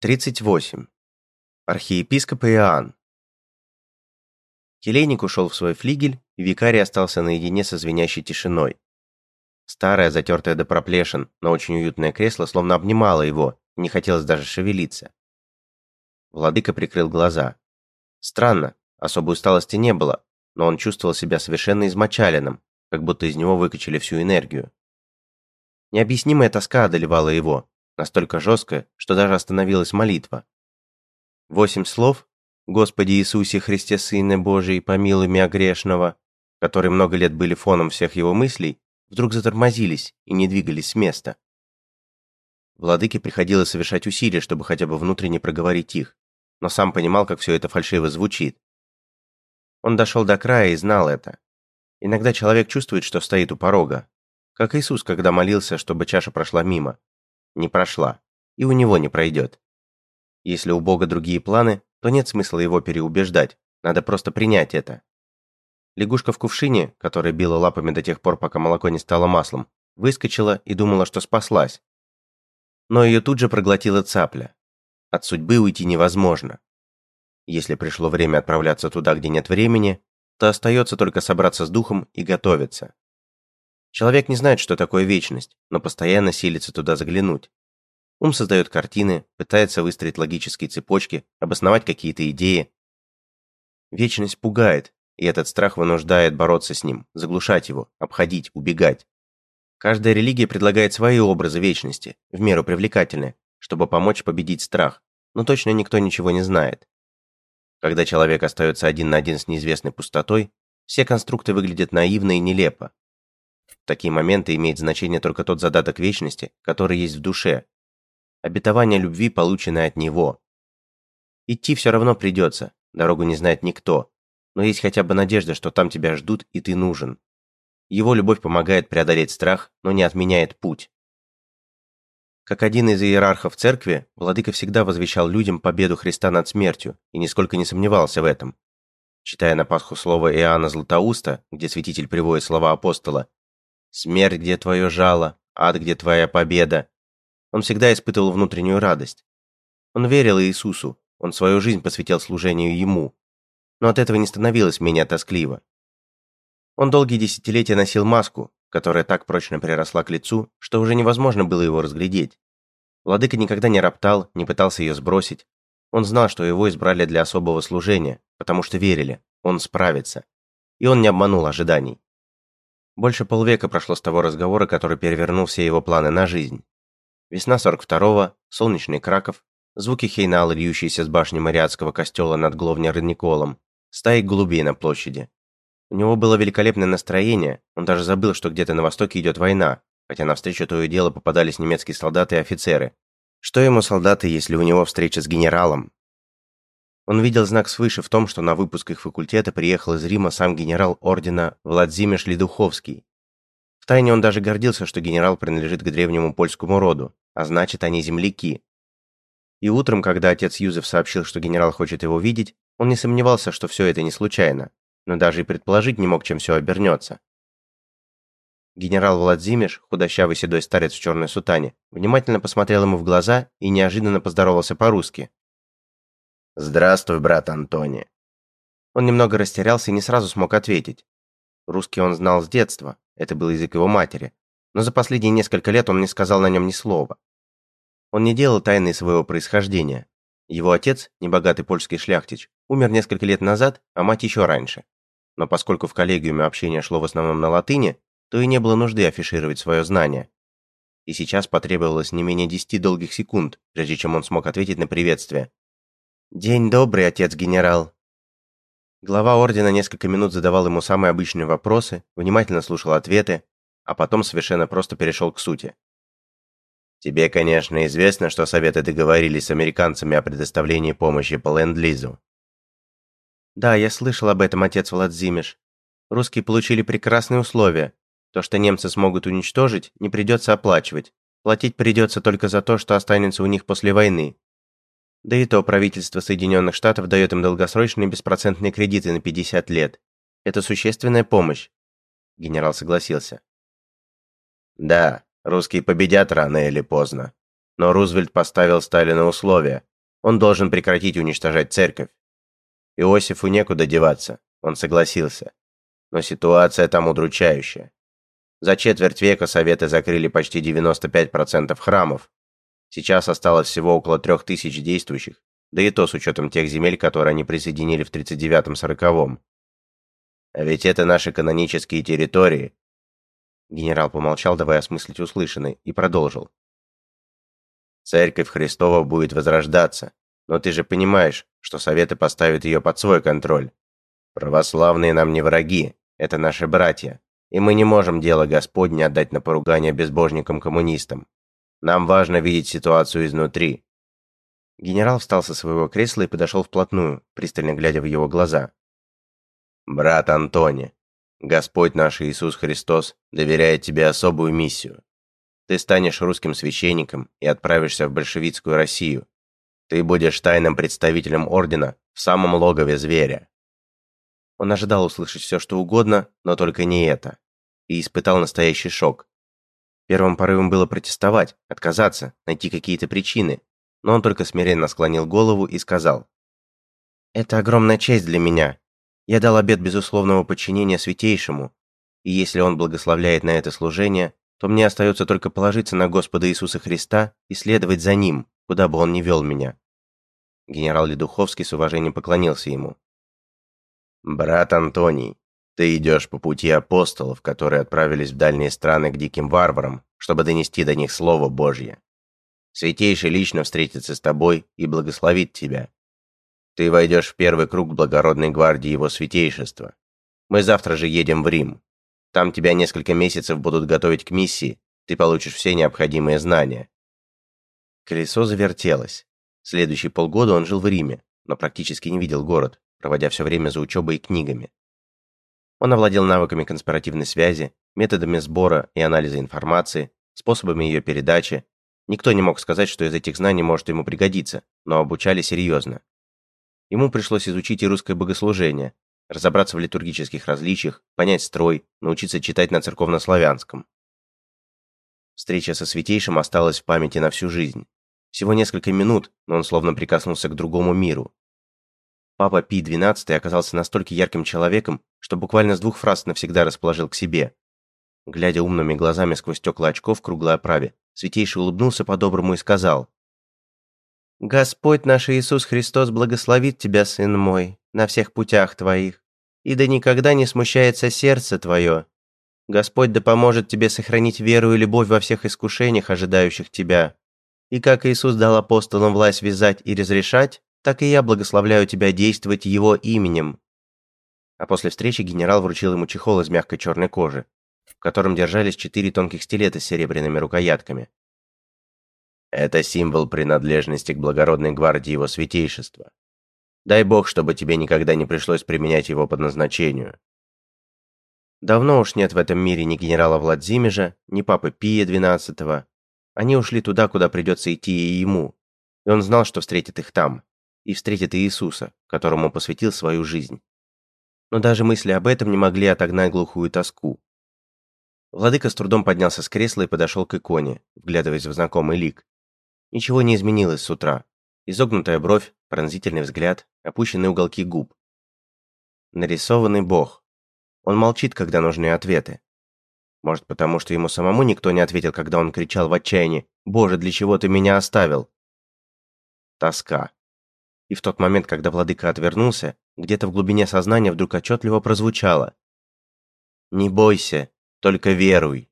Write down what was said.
38. Архиепископ Иоанн. Келейник ушел в свой флигель, и викарий остался наедине со звенящей тишиной. Старое, затертое до проплешин, но очень уютное кресло словно обнимало его, и не хотелось даже шевелиться. Владыка прикрыл глаза. Странно, особой усталости не было, но он чувствовал себя совершенно измочаленным, как будто из него выкачали всю энергию. Необъяснимая тоска одолевала его, настолько жесткая, что даже остановилась молитва. Восемь слов «Господи Иисусе Христе Сыне Божий, помилуй меня грешного», которые много лет были фоном всех его мыслей, вдруг затормозились и не двигались с места. Владыке приходилось совершать усилия, чтобы хотя бы внутренне проговорить их, но сам понимал, как все это фальшиво звучит. Он дошел до края и знал это. Иногда человек чувствует, что стоит у порога, как Иисус, когда молился, чтобы чаша прошла мимо не прошла, и у него не пройдет. Если у Бога другие планы, то нет смысла его переубеждать, надо просто принять это. Лягушка в кувшине, которая била лапами до тех пор, пока молоко не стало маслом, выскочила и думала, что спаслась. Но ее тут же проглотила цапля. От судьбы уйти невозможно. Если пришло время отправляться туда, где нет времени, то остается только собраться с духом и готовиться. Человек не знает, что такое вечность, но постоянно силится туда заглянуть. Ум создает картины, пытается выстроить логические цепочки, обосновать какие-то идеи. Вечность пугает, и этот страх вынуждает бороться с ним, заглушать его, обходить, убегать. Каждая религия предлагает свои образы вечности, в меру привлекательные, чтобы помочь победить страх, но точно никто ничего не знает. Когда человек остается один на один с неизвестной пустотой, все конструкты выглядят наивно и нелепо, такие моменты имеет значение только тот задаток вечности, который есть в душе. Обетование любви, полученное от него. Идти все равно придется, дорогу не знает никто, но есть хотя бы надежда, что там тебя ждут и ты нужен. Его любовь помогает преодолеть страх, но не отменяет путь. Как один из иерархов церкви, владыка всегда возвещал людям победу Христа над смертью и нисколько не сомневался в этом. Читая на Пасху слово Иоанна Златоуста, где святитель приводит слова апостола Смерть, где твое жало, ад, где твоя победа. Он всегда испытывал внутреннюю радость. Он верил Иисусу, он свою жизнь посвятил служению Ему. Но от этого не становилось менее тоскливо. Он долгие десятилетия носил маску, которая так прочно приросла к лицу, что уже невозможно было его разглядеть. Владыка никогда не роптал, не пытался ее сбросить. Он знал, что его избрали для особого служения, потому что верили, он справится. И он не обманул ожиданий. Больше полвека прошло с того разговора, который перевернул все его планы на жизнь. Весна 42-го, солнечный Краков, звуки хейнала, льющиеся с башни Мариатского костела над Гловнер-Николом, стаи голубей на площади. У него было великолепное настроение, он даже забыл, что где-то на востоке идет война, хотя навстречу то и дело попадались немецкие солдаты и офицеры. Что ему солдаты, если у него встреча с генералом? Он видел знак свыше в том, что на выпуск их факультета приехал из Рима сам генерал ордена Владимир Ледуховский. Втайне он даже гордился, что генерал принадлежит к древнему польскому роду, а значит, они земляки. И утром, когда отец Юзеф сообщил, что генерал хочет его видеть, он не сомневался, что все это не случайно, но даже и предположить не мог, чем все обернется. Генерал Владимир, худощавый седой старец в черной сутане, внимательно посмотрел ему в глаза и неожиданно поздоровался по-русски. «Здравствуй, брат Антони». Он немного растерялся и не сразу смог ответить. Русский он знал с детства, это был язык его матери, но за последние несколько лет он не сказал на нем ни слова. Он не делал тайны своего происхождения. Его отец, небогатый польский шляхтич, умер несколько лет назад, а мать еще раньше. Но поскольку в коллегиуме общение шло в основном на латыни, то и не было нужды афишировать свое знание. И сейчас потребовалось не менее десяти долгих секунд, прежде чем он смог ответить на приветствие, «День добрый, отец-генерал». Глава ордена несколько минут задавал ему самые обычные вопросы, внимательно слушал ответы, а потом совершенно просто перешел к сути. «Тебе, конечно, известно, что Советы договорились с американцами о предоставлении помощи по Ленд-Лизу». «Да, я слышал об этом, отец Владзимиш. Русские получили прекрасные условия. То, что немцы смогут уничтожить, не придется оплачивать. Платить придется только за то, что останется у них после войны, да и то правительство Соединенных Штатов дает им долгосрочные беспроцентные кредиты на 50 лет. Это существенная помощь. Генерал согласился. Да, русские победят рано или поздно. Но Рузвельт поставил Сталину условия. Он должен прекратить уничтожать церковь. Иосифу некуда деваться, он согласился. Но ситуация там удручающая. За четверть века Советы закрыли почти 95% храмов. Сейчас осталось всего около трех тысяч действующих, да и то с учетом тех земель, которые они присоединили в 39-40. А ведь это наши канонические территории. Генерал помолчал, давая осмыслить услышанное, и продолжил. Церковь Христова будет возрождаться, но ты же понимаешь, что Советы поставят ее под свой контроль. Православные нам не враги, это наши братья, и мы не можем дело Господне отдать на поругание безбожникам-коммунистам. Нам важно видеть ситуацию изнутри». Генерал встал со своего кресла и подошел вплотную, пристально глядя в его глаза. «Брат Антони, Господь наш Иисус Христос доверяет тебе особую миссию. Ты станешь русским священником и отправишься в большевистскую Россию. Ты будешь тайным представителем ордена в самом логове зверя. Он ожидал услышать все, что угодно, но только не это. И испытал настоящий шок. Первым порывом было протестовать, отказаться, найти какие-то причины, но он только смиренно склонил голову и сказал. «Это огромная честь для меня. Я дал обет безусловного подчинения Святейшему, и если он благословляет на это служение, то мне остается только положиться на Господа Иисуса Христа и следовать за Ним, куда бы он ни вел меня». Генерал Ледуховский с уважением поклонился ему. «Брат Антоний, ты идешь по пути апостолов, которые отправились в дальние страны к диким варварам, чтобы донести до них Слово Божье. Святейший лично встретится с тобой и благословит тебя. Ты войдешь в первый круг благородной гвардии его святейшества. Мы завтра же едем в Рим. Там тебя несколько месяцев будут готовить к миссии, ты получишь все необходимые знания». Колесо завертелось. Следующие полгода он жил в Риме, но практически не видел город проводя все время за учебой и книгами. Он овладел навыками конспиративной связи, методами сбора и анализа информации, способами ее передачи. Никто не мог сказать, что из этих знаний может ему пригодиться, но обучали серьезно. Ему пришлось изучить и русское богослужение, разобраться в литургических различиях, понять строй, научиться читать на церковнославянском. Встреча со Святейшим осталась в памяти на всю жизнь. Всего несколько минут, но он словно прикоснулся к другому миру, Папа Пи-12 оказался настолько ярким человеком, что буквально с двух фраз навсегда расположил к себе. Глядя умными глазами сквозь стекла очков в круглой оправе, Святейший улыбнулся по-доброму и сказал, «Господь наш Иисус Христос благословит тебя, сын мой, на всех путях твоих, и да никогда не смущается сердце твое. Господь да поможет тебе сохранить веру и любовь во всех искушениях, ожидающих тебя. И как Иисус дал апостолам власть вязать и разрешать, так и я благословляю тебя действовать его именем». А после встречи генерал вручил ему чехол из мягкой черной кожи, в котором держались четыре тонких стилета с серебряными рукоятками. «Это символ принадлежности к благородной гвардии его святейшества. Дай бог, чтобы тебе никогда не пришлось применять его по назначению». Давно уж нет в этом мире ни генерала Владимижа, ни папы Пия XII. Они ушли туда, куда придется идти и ему, и он знал, что встретит их там и встретит Иисуса, которому посвятил свою жизнь. Но даже мысли об этом не могли отогнать глухую тоску. Владыка с трудом поднялся с кресла и подошел к иконе, вглядываясь в знакомый лик. Ничего не изменилось с утра. Изогнутая бровь, пронзительный взгляд, опущенные уголки губ. Нарисованный Бог. Он молчит, когда нужны ответы. Может, потому что ему самому никто не ответил, когда он кричал в отчаянии «Боже, для чего ты меня оставил?» Тоска. И в тот момент, когда владыка отвернулся, где-то в глубине сознания вдруг отчетливо прозвучало. «Не бойся, только веруй».